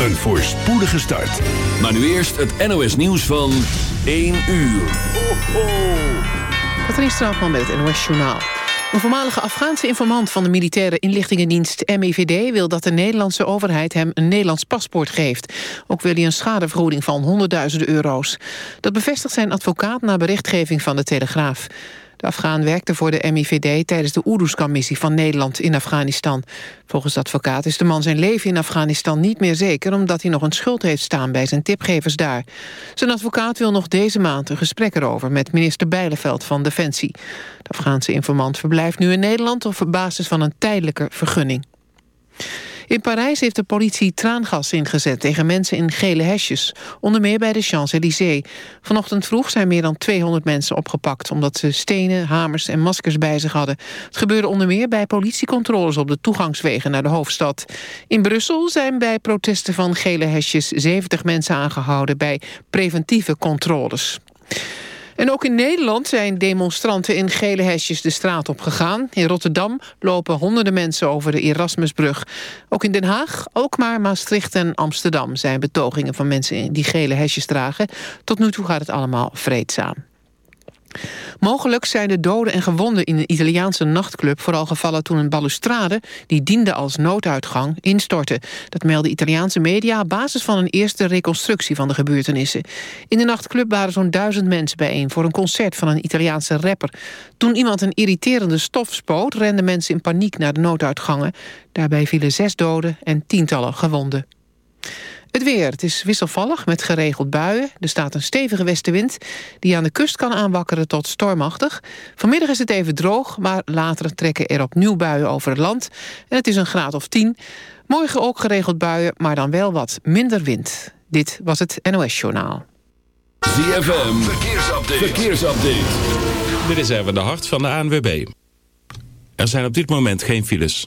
een voorspoedige start. Maar nu eerst het NOS nieuws van 1 uur. Ho, ho. Katrien Straatman met het NOS Journaal. Een voormalige Afghaanse informant van de militaire inlichtingendienst MIVD... wil dat de Nederlandse overheid hem een Nederlands paspoort geeft. Ook wil hij een schadevergoeding van honderdduizenden euro's. Dat bevestigt zijn advocaat na berichtgeving van de Telegraaf. De Afghaan werkte voor de MIVD tijdens de Oeruzkan-missie van Nederland in Afghanistan. Volgens de advocaat is de man zijn leven in Afghanistan niet meer zeker... omdat hij nog een schuld heeft staan bij zijn tipgevers daar. Zijn advocaat wil nog deze maand een gesprek erover... met minister Bijleveld van Defensie. De Afghaanse informant verblijft nu in Nederland... op basis van een tijdelijke vergunning. In Parijs heeft de politie traangas ingezet tegen mensen in gele hesjes. Onder meer bij de Champs-Élysées. Vanochtend vroeg zijn meer dan 200 mensen opgepakt... omdat ze stenen, hamers en maskers bij zich hadden. Het gebeurde onder meer bij politiecontroles op de toegangswegen naar de hoofdstad. In Brussel zijn bij protesten van gele hesjes 70 mensen aangehouden... bij preventieve controles. En ook in Nederland zijn demonstranten in gele hesjes de straat op gegaan. In Rotterdam lopen honderden mensen over de Erasmusbrug. Ook in Den Haag, ook maar Maastricht en Amsterdam... zijn betogingen van mensen die gele hesjes dragen. Tot nu toe gaat het allemaal vreedzaam. Mogelijk zijn de doden en gewonden in een Italiaanse nachtclub... vooral gevallen toen een balustrade, die diende als nooduitgang, instortte. Dat melden Italiaanse media op basis van een eerste reconstructie van de gebeurtenissen. In de nachtclub waren zo'n duizend mensen bijeen... voor een concert van een Italiaanse rapper. Toen iemand een irriterende stof spoot... renden mensen in paniek naar de nooduitgangen. Daarbij vielen zes doden en tientallen gewonden. Het weer. Het is wisselvallig met geregeld buien. Er staat een stevige westenwind die aan de kust kan aanwakkeren tot stormachtig. Vanmiddag is het even droog, maar later trekken er opnieuw buien over het land. En het is een graad of 10. Morgen ook geregeld buien, maar dan wel wat minder wind. Dit was het NOS Journaal. ZFM. Verkeersupdate. Verkeersupdate. Dit is even de hart van de ANWB. Er zijn op dit moment geen files.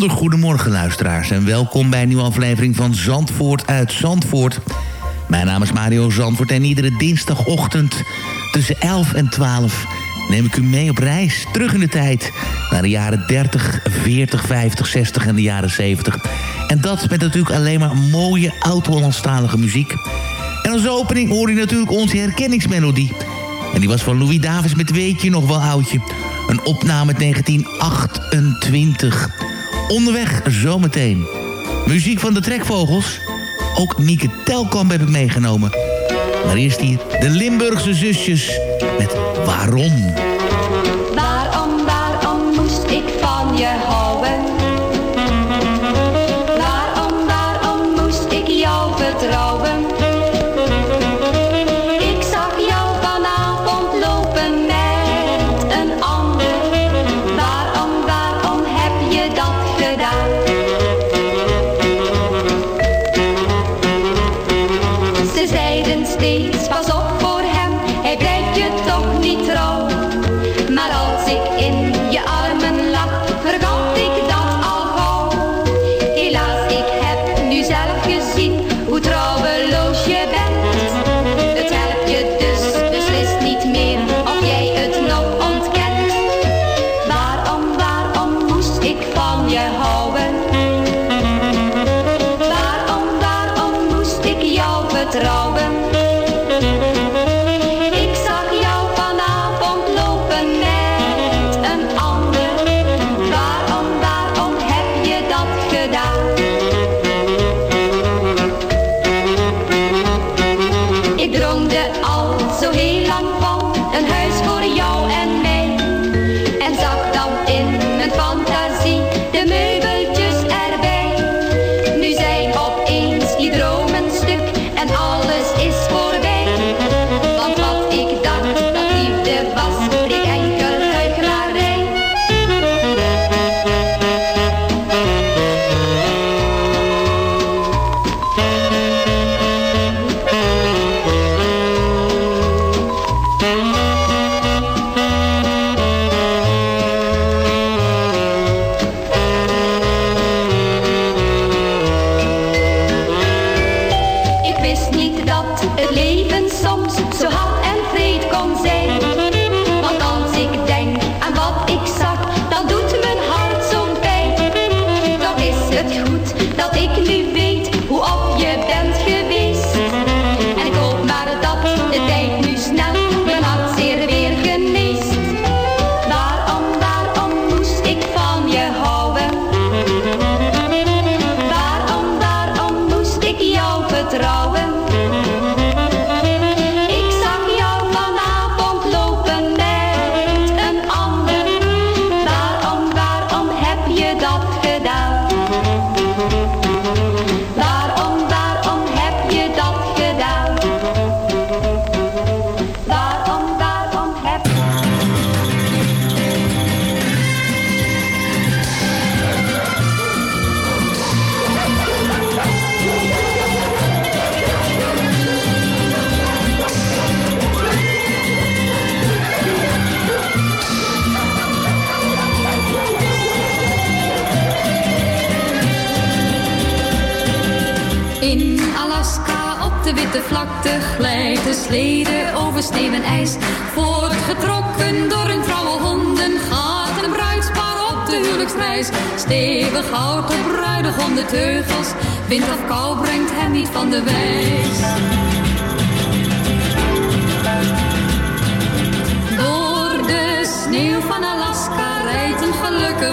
bijzonder goedemorgen luisteraars en welkom bij een nieuwe aflevering van Zandvoort uit Zandvoort. Mijn naam is Mario Zandvoort en iedere dinsdagochtend tussen 11 en 12 neem ik u mee op reis terug in de tijd naar de jaren 30, 40, 50, 60 en de jaren 70. En dat met natuurlijk alleen maar mooie oud-Hollandstalige muziek. En als opening hoor je natuurlijk onze herkenningsmelodie. En die was van Louis Davis met Weet je nog wel oudje. Een opname uit 1928. Onderweg zometeen. Muziek van de Trekvogels. Ook Mieke Telkamp heb ik meegenomen. Maar eerst hier de Limburgse zusjes met Waarom. Waarom,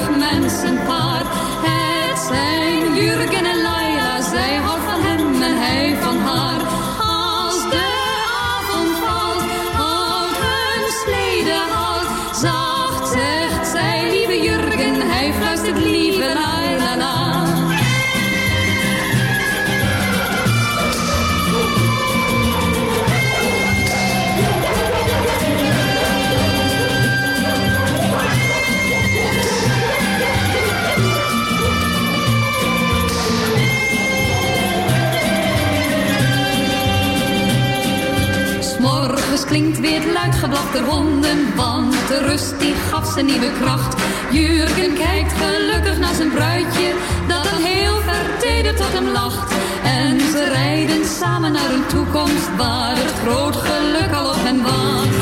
Christmas. klinkt weer luid geblaf der honden, want de rust die gaf ze nieuwe kracht. Jurgen kijkt gelukkig naar zijn bruidje, dat al heel vertederd tot hem lacht. En ze rijden samen naar een toekomst, waar het groot geluk al op hen wacht.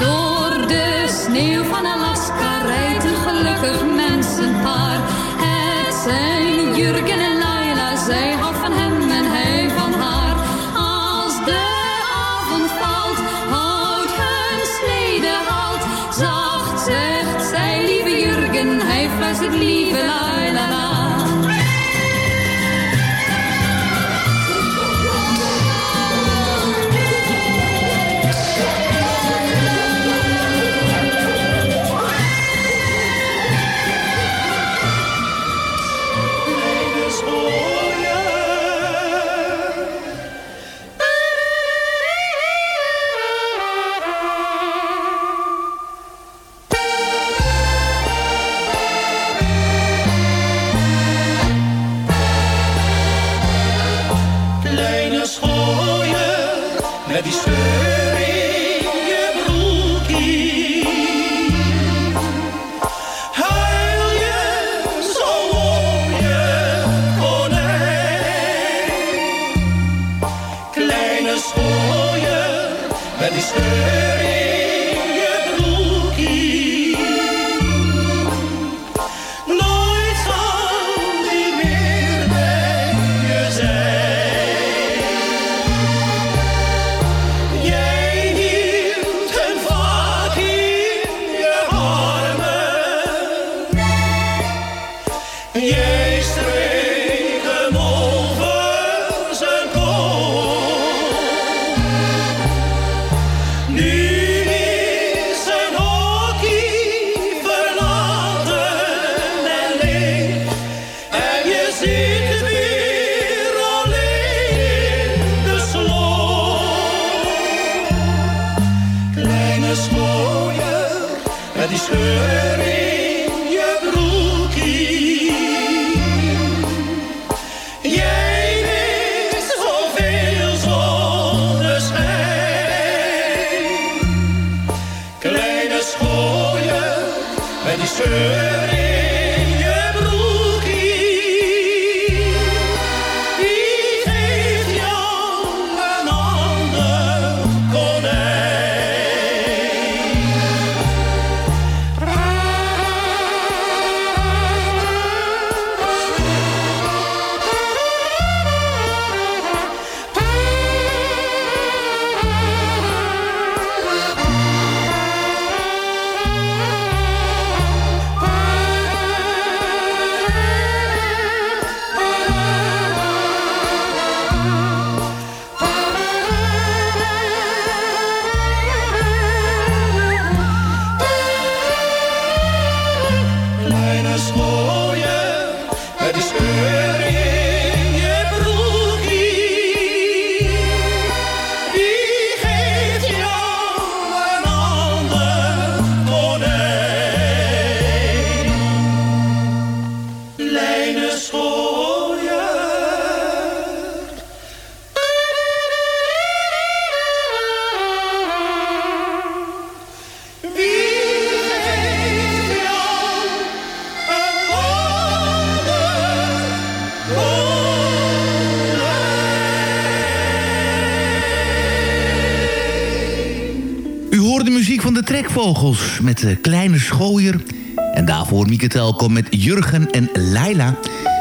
Door de sneeuw van Alaska rijdt een gelukkig mensenpaar. Het zijn Jurgen en Laila, zij houden lieve met die Trekvogels met de Kleine Schooier. En daarvoor Mieke Telkom met Jurgen en Leila.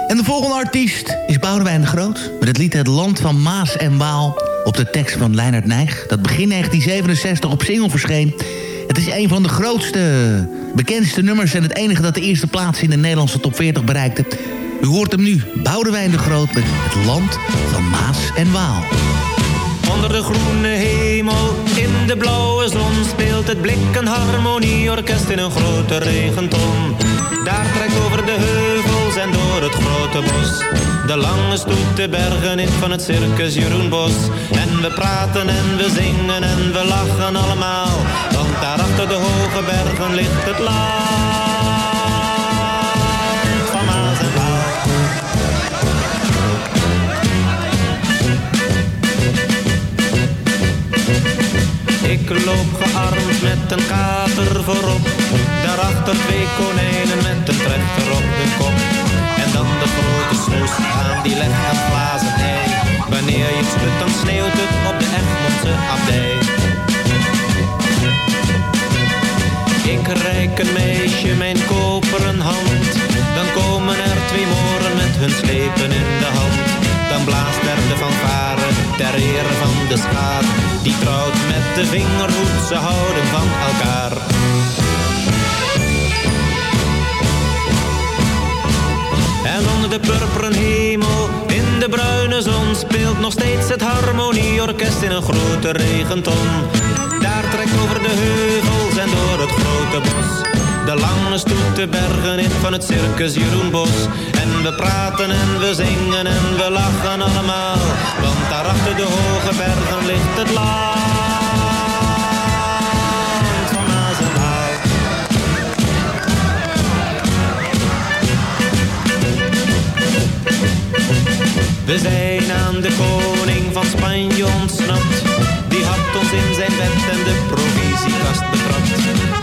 En de volgende artiest is Boudewijn de Groot... met het lied Het Land van Maas en Waal... op de tekst van Leonard Nijg... dat begin 1967 op single verscheen. Het is een van de grootste, bekendste nummers... en het enige dat de eerste plaats in de Nederlandse top 40 bereikte. U hoort hem nu, Boudewijn de Groot... met Het Land van Maas en Waal. Onder de groene hemel, in de blauwe zon speelt het blik een harmonieorkest in een grote regenton. Daar trekt over de heuvels en door het grote bos. De lange stoet de bergen in van het circus Jeroen Bos. En we praten en we zingen en we lachen allemaal. Want daar achter de hoge bergen ligt het land een kater voorop. Daarachter twee konijnen met een trechter op de kop. En dan de grote snoes aan die legt een glazen ei. Wanneer je het schudt, dan sneeuwt het op de Egmondse abdij. Ik reik een meisje mijn koperen hand. Dan komen er twee moren met hun slepen in de hand. Dan blaast ter ere van de schaar. Die trouwt met de vingerhoed, ze houden van elkaar. En onder de purperen hemel, in de bruine zon Speelt nog steeds het harmonieorkest in een grote regenton Daar trekt over de heuvels en door het grote bos De lange stoet de bergen in van het circus Jeroen Bos En we praten en we zingen en we lachen allemaal daar achter de hoge bergen ligt het land van. We zijn aan de koning van Spanje ontsnapt. Die had ons in zijn wet en de provisiekast betrapt.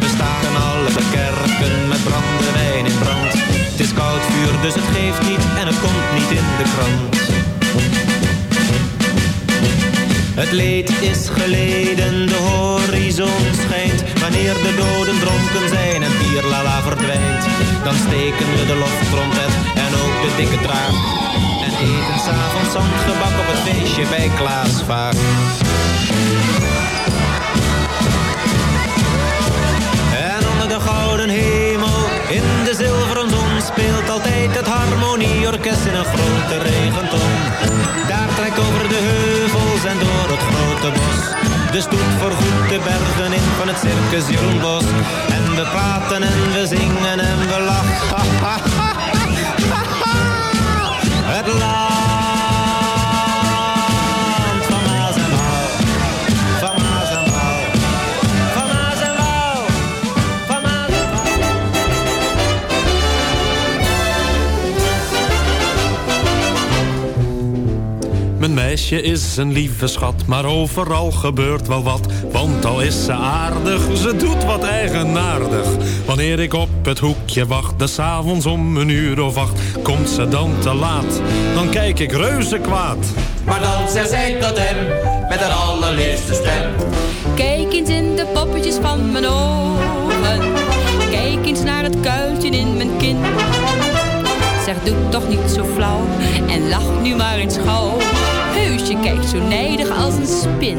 We staren alle kerken met brandewijn in brand. Het is koud vuur, dus het geeft niet en het komt niet in de krant. Het leed is geleden, de horizon schijnt. Wanneer de doden dronken zijn en bierlala verdwijnt. Dan steken we de loftrompet en ook de dikke draak. En eten s'avonds zandgebak op het feestje bij Klaas Vaak. Circus. En we praten en we zingen en we lachen. Het land van Maas en Waal. Van Maas en. Van Maas. Van Maas. Mijn meisje is een lieve schat, maar overal gebeurt wel wat. Want al is ze aardig, ze doet wat eigenaardig. Wanneer ik op het hoekje wacht, des avonds om een uur of acht, komt ze dan te laat. Dan kijk ik reuze kwaad. Maar dan zegt zij tot hem, met haar allerliefste stem. Kijk eens in de poppetjes van mijn ogen. Kijk eens naar het kuiltje in mijn kin. Zeg, doe toch niet zo flauw en lach nu maar eens gauw. Heus, je kijkt zo nijdig als een spin.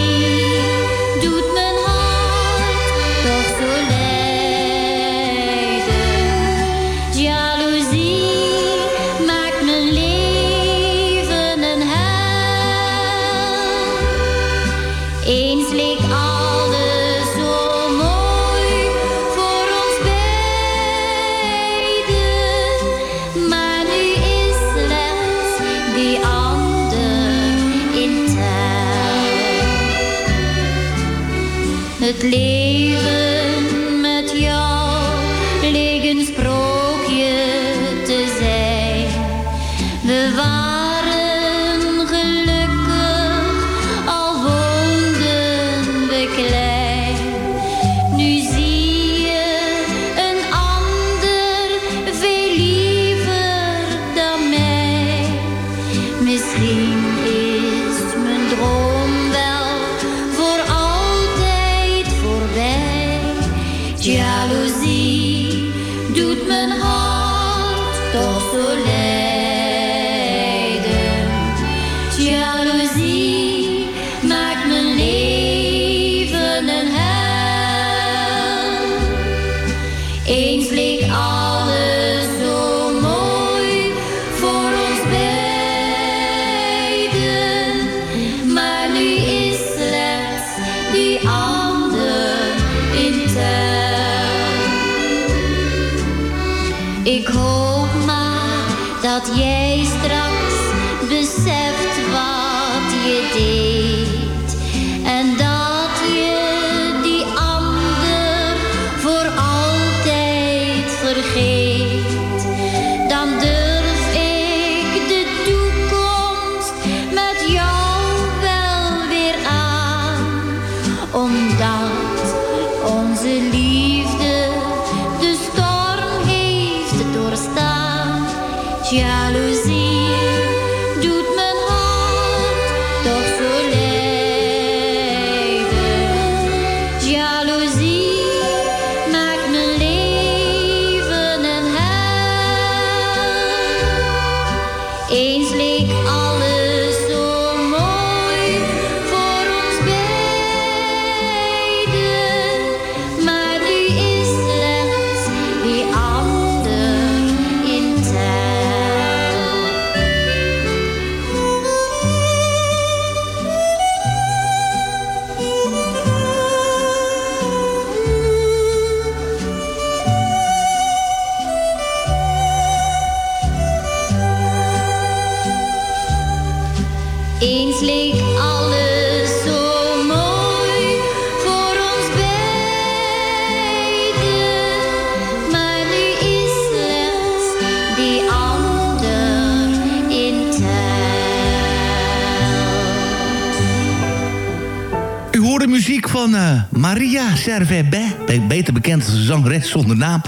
Servet-Bé, beter bekend als zangeres zonder naam.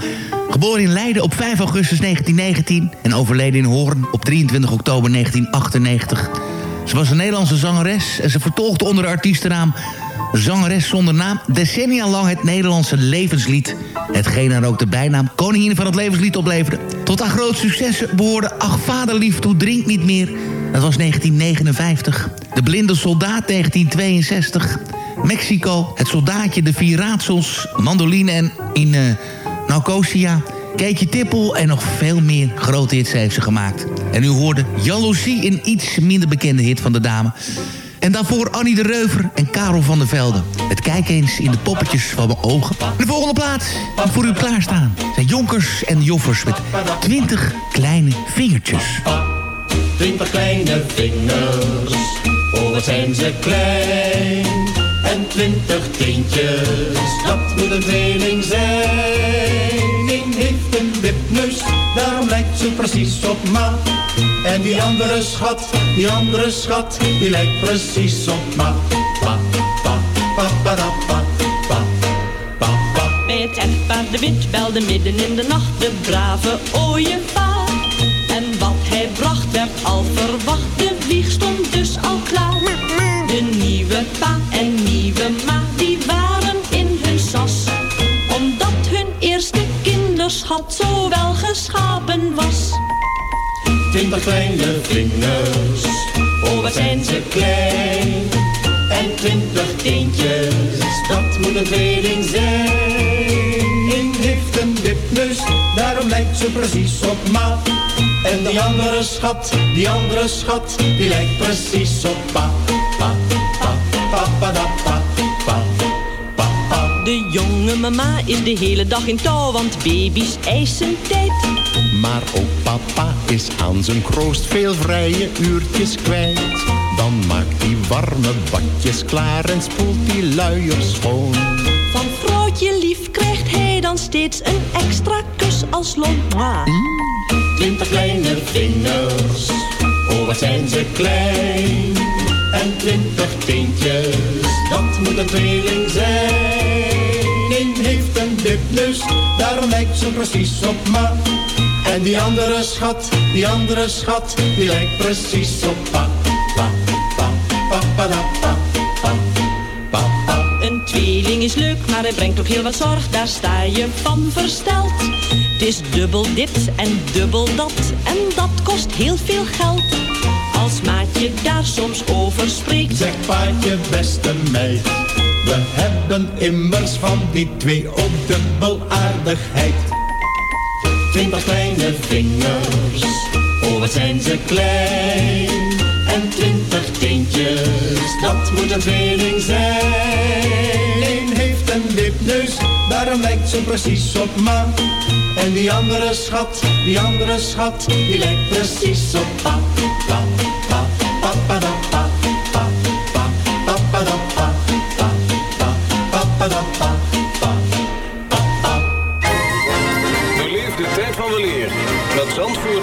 Geboren in Leiden op 5 augustus 1919 en overleden in Hoorn op 23 oktober 1998. Ze was een Nederlandse zangeres en ze vertolkte onder de artiestennaam Zangeres zonder naam decennia lang het Nederlandse levenslied. Hetgeen haar ook de bijnaam Koningin van het Levenslied opleverde. Tot haar groot successen behoorde Ach vaderlief, toe drink niet meer. Dat was 1959. De blinde soldaat 1962. Mexico, het soldaatje, de vier raadsels, mandoline en in uh, Naucosia... Keetje Tippel en nog veel meer grote hits heeft ze gemaakt. En u hoorde Jaloezie, een iets minder bekende hit van de dame. En daarvoor Annie de Reuver en Karel van der Velde. Het kijk eens in de poppetjes van mijn ogen. De volgende plaats voor u klaarstaan zijn Jonkers en Joffers met 20 kleine vingertjes. Twintig kleine vingers, oh wat zijn ze klein. En twintig teentjes, dat moet een tweeling zijn. Eén heeft een wipneus, daarom lijkt ze precies op ma. En die andere schat, die andere schat, die lijkt precies op ma. Pa, pa, pa, pa, da, pa, pa, pa, pa. Bij het echtpaar de wit belde midden in de nacht de brave ooievaar. En wat hij bracht werd al verwacht, kinderschat zo wel geschapen was. Twintig kleine vingers, oh wat zijn ze klein. En twintig teentjes, dat moet een tweeling zijn. Eén heeft een wipneus, daarom lijkt ze precies op ma. En die andere schat, die andere schat, die lijkt precies op pa. Pa, pa, pa, pa, jonge mama is de hele dag in touw, want baby's eisen tijd. Maar ook papa is aan zijn kroost veel vrije uurtjes kwijt. Dan maakt hij warme badjes klaar en spoelt die luiers schoon. Van vrouwtje lief krijgt hij dan steeds een extra kus als lont. Twintig kleine vingers, oh wat zijn ze klein. En twintig teentjes, dat moet een tweeling zijn. Eén heeft een wipneus, daarom lijkt ze precies op ma. En die andere schat, die andere schat, die lijkt precies op pa. Pa, pa, pa, pa, da, pa, pa, pa, pa. Een tweeling is leuk, maar hij brengt ook heel wat zorg, daar sta je van versteld. Het is dubbel dit en dubbel dat, en dat kost heel veel geld. Als maatje daar soms over spreekt, Zeg paatje, beste meid, we hebben immers van die twee ook dubbel aardigheid. Twintig kleine vingers, oh wat zijn ze klein. En twintig teentjes, dat moet een tweeling zijn. Eén heeft een wipneus, daar Daarom lijkt ze precies op ma. En die andere schat, die andere schat, die lijkt precies op pa.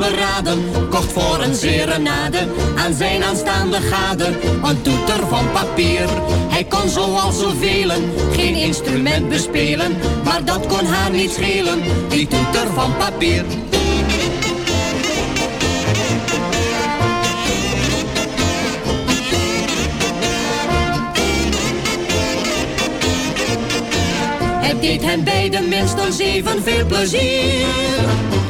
vastberaden, kocht voor een serenade aan zijn aanstaande gade een toeter van papier. Hij kon zoals zoveel geen instrument bespelen, maar dat kon haar niet schelen, die toeter van papier. Het deed hen beiden minstens even veel plezier.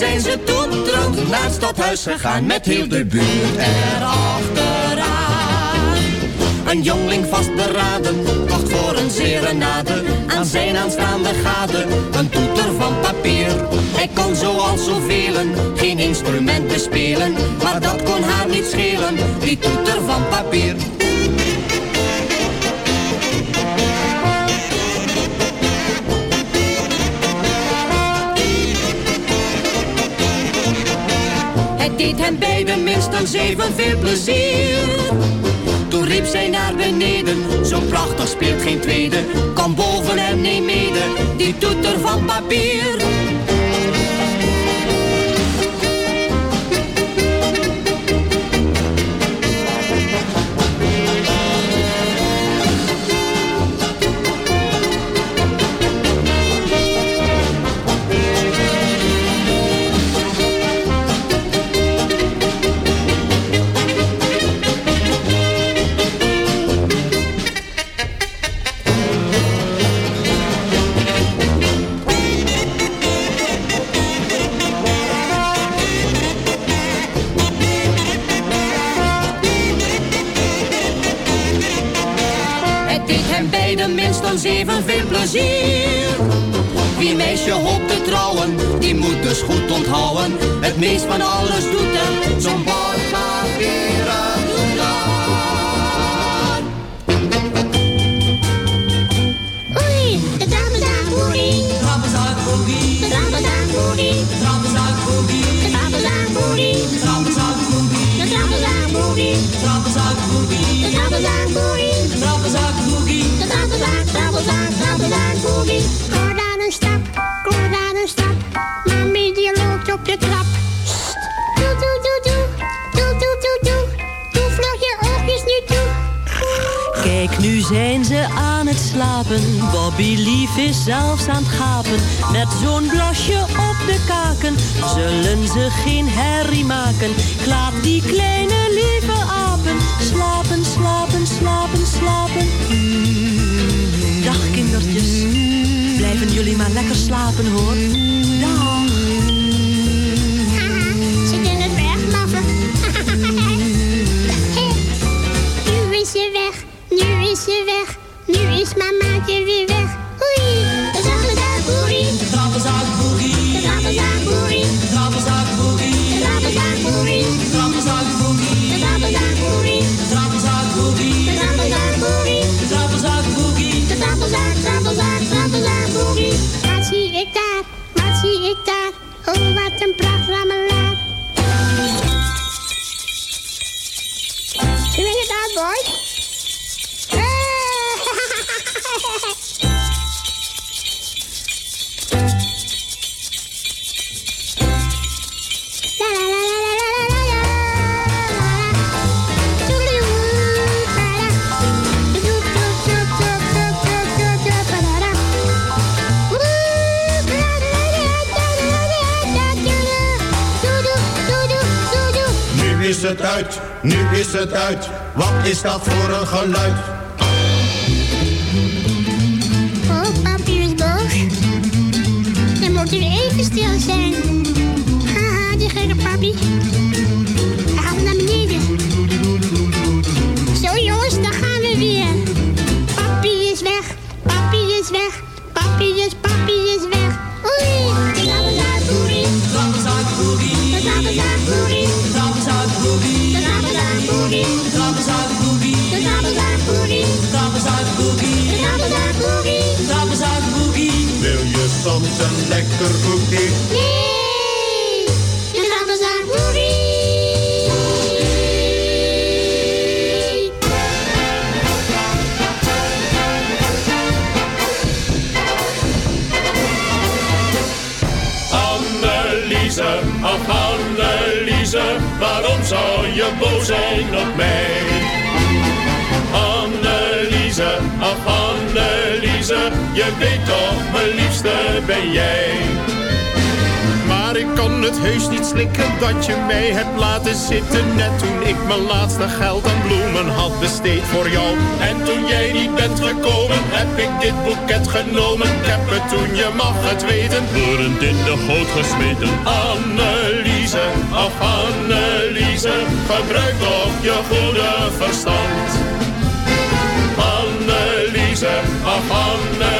Toen zijn ze toeterend naar het stadhuis gegaan met heel de buurt erachteraan. Een jongling vastberaden, kocht voor een serenade aan zijn aanstaande gade een toeter van papier. Hij kon zoals zoveel geen instrument bespelen, maar dat kon haar niet schelen, die toeter van papier. Deed hen beiden minstens even veel plezier. Toen riep zij naar beneden, zo prachtig speelt geen tweede. Kom boven en neem mede, die toeter van papier. even veel plezier. Wie meisje hoopt te trouwen, die moet dus goed onthouden. Het meest van alles doet hem zo'n Borga Veratular. Oei, de dames aan. De dames aan boerie. De dames aan boerie. De dames aan boerie. De dames aan boerie. De dames aan. De dames aan boerie. De dames aan. Kom aan een stap, kom aan een stap. Mami die loopt op de trap. Doe, doe, doe, doe. Doe, doe, doe, doe. Doe vlug je oogjes niet toe. Kijk, nu zijn ze aan het slapen. Bobby Lief is zelfs aan het gapen. Met zo'n blasje op de kaken zullen ze geen herrie maken. Ik laat die kleine lieve apen slapen, slapen, slapen, slapen. Mm. Dag kindertjes, blijven jullie maar lekker slapen. hoor. Dag. Ze kunnen het echt lachen. nu is ze weg, nu is ze weg. Nu is mamaatje weer het uit, nu is het uit. Wat is dat voor een geluid? Oh, papi is boos. Moet u even stil zijn. Haha, die gekke papi. Een lekker koekje? Nee, de trappelzakboerie. Anneliese, ach Anneliese, waarom zou je boos zijn op mij? Je weet toch, mijn liefste ben jij. Maar ik kan het heus niet slikken dat je mij hebt laten zitten. Net toen ik mijn laatste geld aan bloemen had besteed voor jou. En toen jij niet bent gekomen, heb ik dit boeket genomen. Ik heb het toen, je mag het weten, bloedend in de goot gesmeten. Anneliese, ach Anneliese, gebruik toch je goede verstand. Anneliese, ach Anneliese,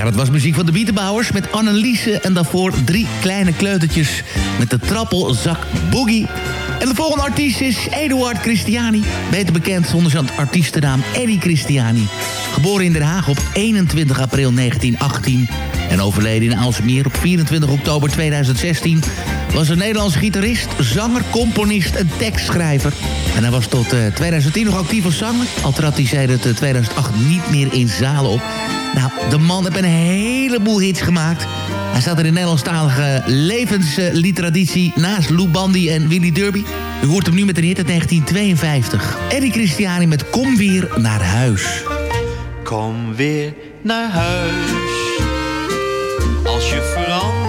Ja, dat was muziek van de Bietenbouwers met Anneliese... en daarvoor drie kleine kleutertjes met de trappelzak Boogie. En de volgende artiest is Eduard Christiani. Beter bekend onder zijn artiestennaam Eddie Christiani. Geboren in Den Haag op 21 april 1918... en overleden in Aalsmeer op 24 oktober 2016... was een Nederlands gitarist, zanger, componist en tekstschrijver. En hij was tot eh, 2010 nog actief als zanger. Al trad hij sedert eh, 2008 niet meer in zalen op. Nou, de man heeft een heleboel hits gemaakt. Hij staat er in Nederlandstalige levensliedtraditie naast Lou Bandy en Willy Derby. U hoort hem nu met een hit uit 1952. Eddie Christiani met Kom weer naar huis. Kom weer naar huis. Als je verandert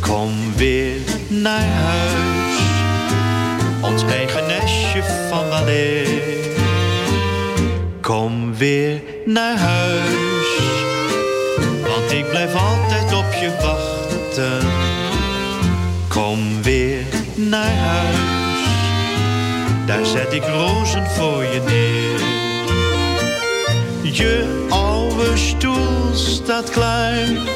Kom weer naar huis. Ons eigen nestje van weleer. Kom weer naar huis. Want ik blijf altijd op je wachten. Kom weer naar huis. Daar zet ik rozen voor je neer. Je oude stoel staat klaar.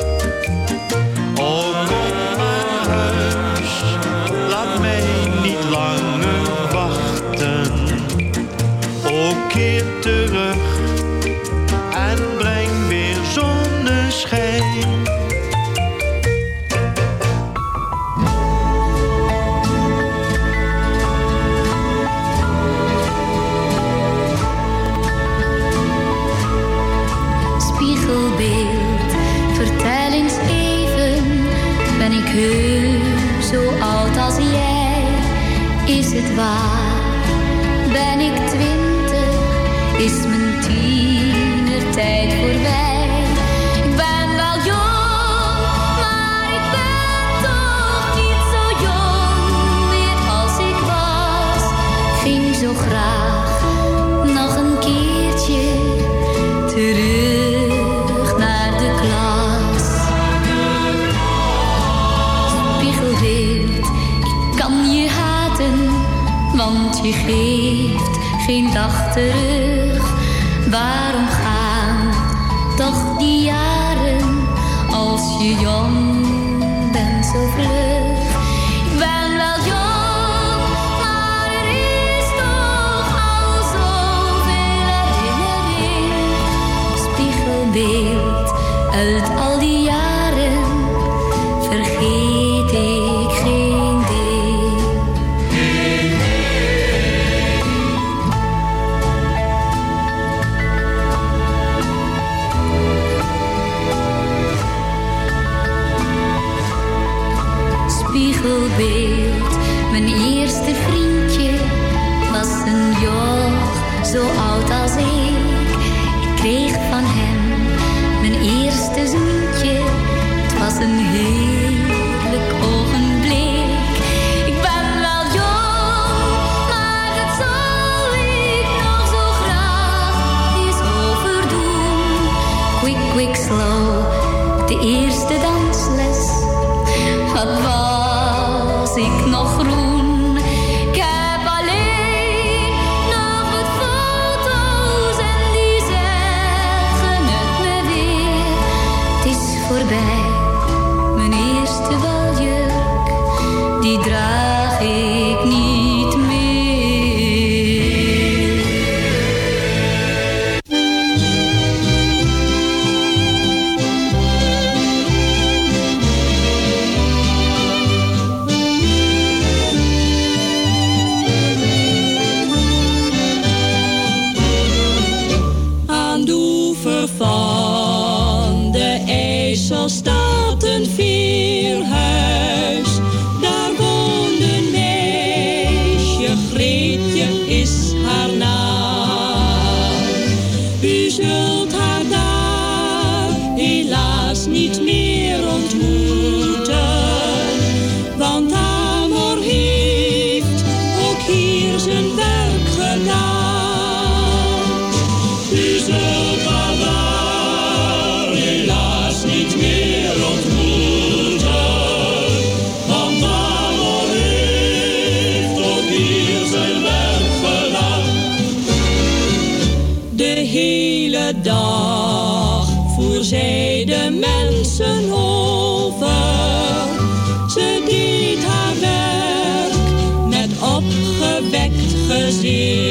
Jesus.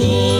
Kind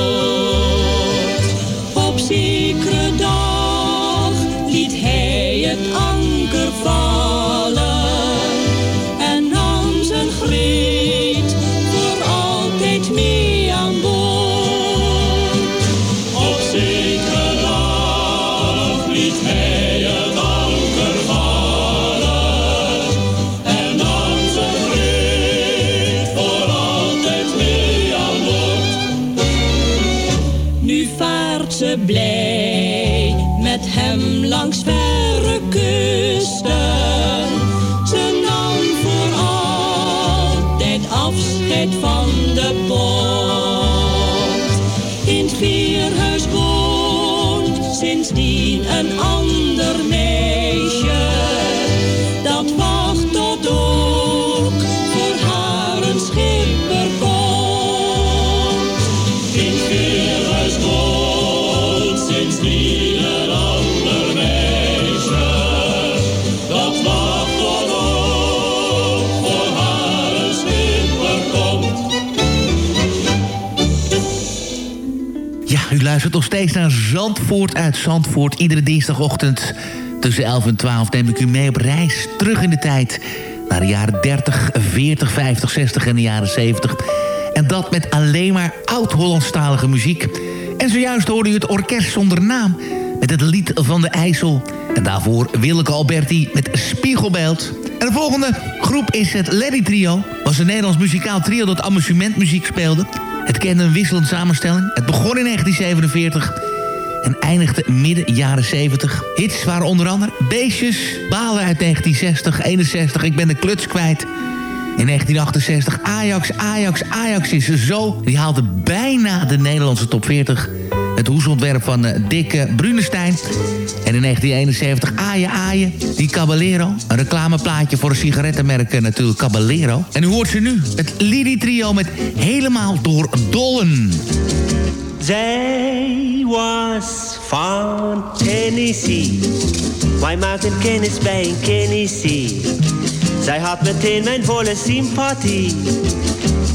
luistert nog steeds naar Zandvoort uit Zandvoort. Iedere dinsdagochtend tussen 11 en 12 neem ik u mee op reis terug in de tijd. Naar de jaren 30, 40, 50, 60 en de jaren 70. En dat met alleen maar oud-Hollandstalige muziek. En zojuist hoorde u het orkest zonder naam met het lied van de IJssel. En daarvoor Willeke Alberti met Spiegelbeeld. En de volgende groep is het Lady Trio. Was een Nederlands muzikaal trio dat amusementmuziek speelde. Het kende een wisselende samenstelling. Het begon in 1947 en eindigde midden jaren 70. Hits waren onder andere Beestjes, Balen uit 1960, 61, Ik ben de kluts kwijt. In 1968 Ajax, Ajax, Ajax is zo. Die haalde bijna de Nederlandse top 40. Het hoesontwerp van uh, Dick uh, Brunestein. En in 1971 Aje Aje, die Caballero. Een reclameplaatje voor een sigarettenmerk uh, natuurlijk Caballero. En u hoort ze nu, het Lady Trio met Helemaal door Dollen. Zij was van Tennessee. Wij maakten kennis bij een Tennessee. Zij had meteen mijn volle sympathie.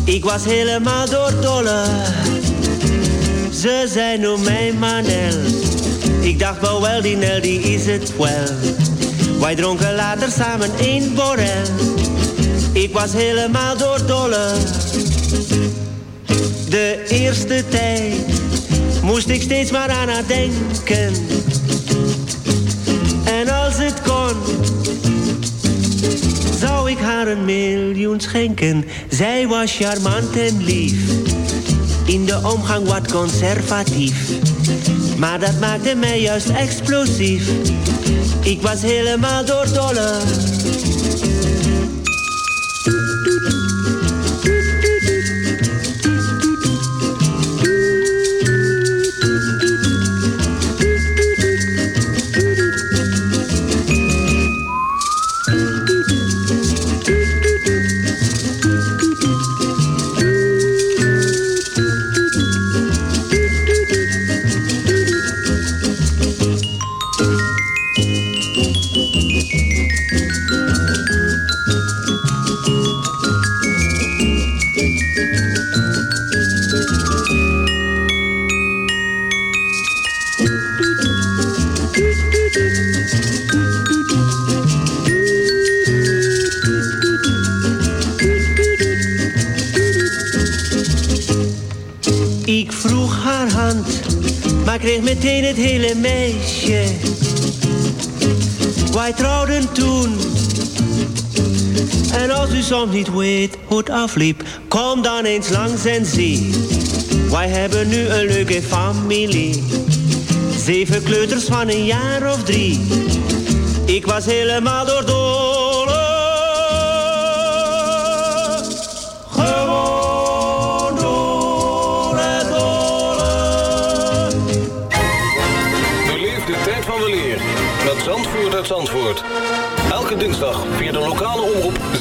Ik was helemaal doordolle. Ze zei noem mij Manel. Ik dacht wel wel, die Nel die is het wel. Wij dronken later samen een borrel. Ik was helemaal doordolle. De eerste tijd moest ik steeds maar aan haar denken. En als het kon, zou ik haar een miljoen schenken. Zij was charmant en lief, in de omgang wat conservatief. Maar dat maakte mij juist explosief. Ik was helemaal doordolle. Soms niet weet hoe het afliep, kom dan eens langs en zie. Wij hebben nu een leuke familie. Zeven kleuters van een jaar of drie. Ik was helemaal. Gewoon door het dolle. Beleef de tijd van weleer met Zandvoort uit Zandvoort. Elke dinsdag via de lokale omroep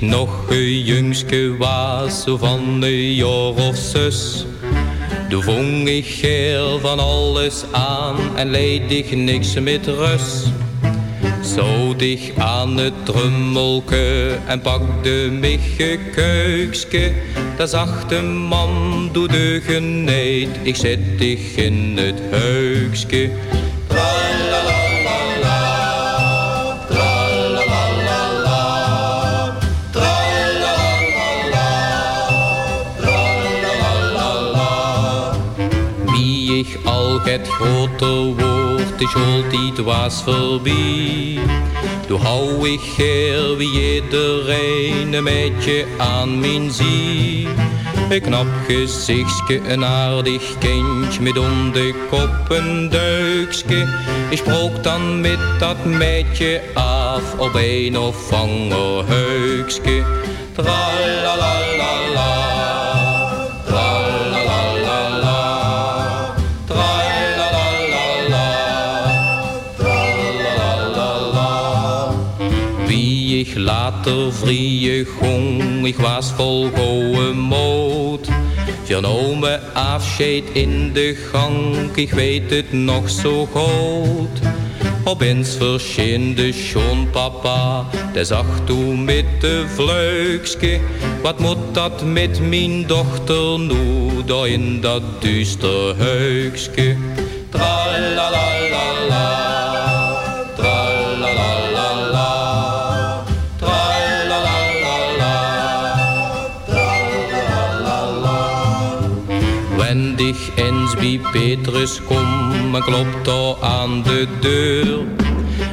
Nog een jongske was, zo van een jaar of. Toen vong ik heel van alles aan en leed ik niks met rust. Zo dicht aan het drummelke en mich een keukske. Zag de man doe de geneed, ik zet dich in het heukske. Groter woord, is altijd was voorbij. Toen hou ik heel wie iedereen een aan mijn zie. Een knap gezichtje, een aardig kindje met om kop een duikske. Ik sprook dan met dat meidje af op een of ander heukske. Ik later vrije gong, ik was vol goeie moed. Vernomen afscheid in de gang, ik weet het nog zo goed. Opeens verscheen de schoonpapa, die zag toen met de vleugske. Wat moet dat met mijn dochter nu, daar in dat duister heukske? Tralalalala, Dich eens bij Petrus kom en klopt daar aan de deur.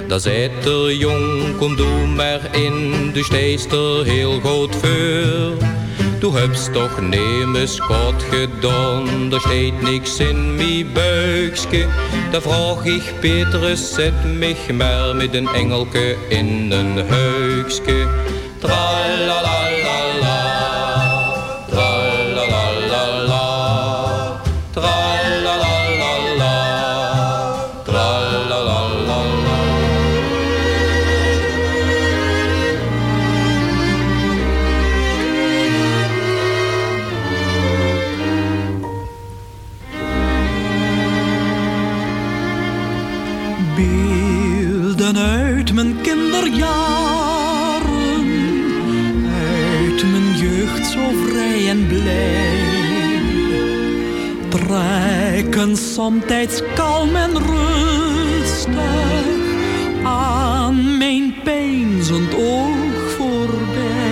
Dan zei er jong, kom doe maar in, du steest er heel goed voor. Du hebt toch nemens kot gedaan, er steekt niks in mi buikske. Dan vraag ik Petrus, zet mich maar met een engelke in een heukske. Tralalalala, uit mijn jeugd zo vrij en blij. Trekken somtijds kalm en rustig aan mijn peinzend oog voorbij.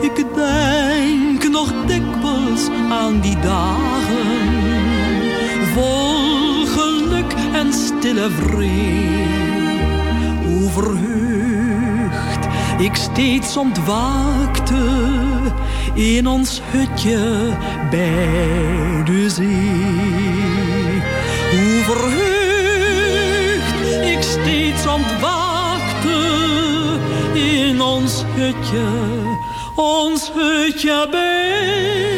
Ik denk nog dikwijls aan die dagen vol geluk en stille vrede. Hoe verheugd ik steeds ontwaakte in ons hutje bij de zee. Hoe verheugd ik steeds ontwaakte in ons hutje, ons hutje bij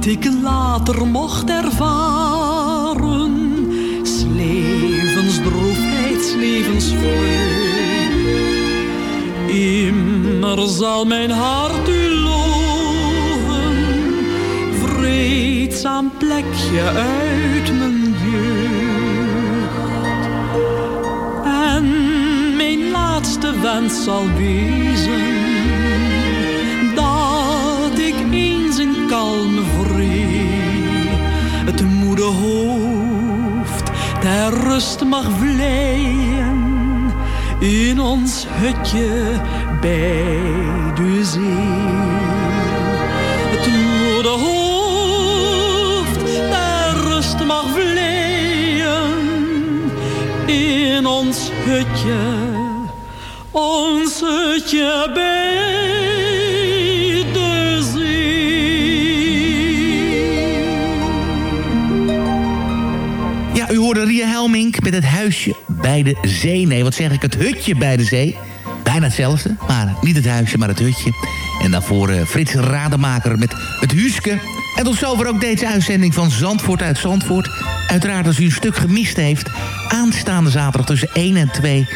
Wat ik later mocht ervaren, levensdroefheid, levensvreugd. Immer zal mijn hart u loven, vreedzaam plekje uit mijn jeugd. En mijn laatste wens zal wezen, kalme ter rust mag vleien in ons hutje bij de zee. Het moede hoofd ter rust mag vleien in ons hutje, ons hutje bij Helmink met het huisje bij de zee. Nee, wat zeg ik, het hutje bij de zee. Bijna hetzelfde, maar niet het huisje, maar het hutje. En daarvoor uh, Frits Rademaker met het Huske. En tot zover ook deze uitzending van Zandvoort uit Zandvoort. Uiteraard als u een stuk gemist heeft... aanstaande zaterdag tussen 1 en 2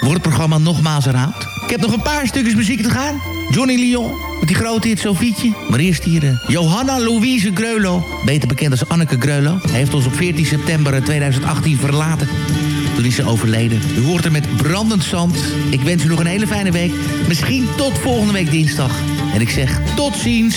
wordt het programma nogmaals herhaald. Ik heb nog een paar stukjes muziek te gaan. Johnny Lyon met die grote hit Sofietje. Maar eerst hier uh, Johanna Louise Greulo. Beter bekend als Anneke Greulo. Heeft ons op 14 september 2018 verlaten. Toen is ze overleden. U hoort er met brandend zand. Ik wens u nog een hele fijne week. Misschien tot volgende week dinsdag. En ik zeg tot ziens.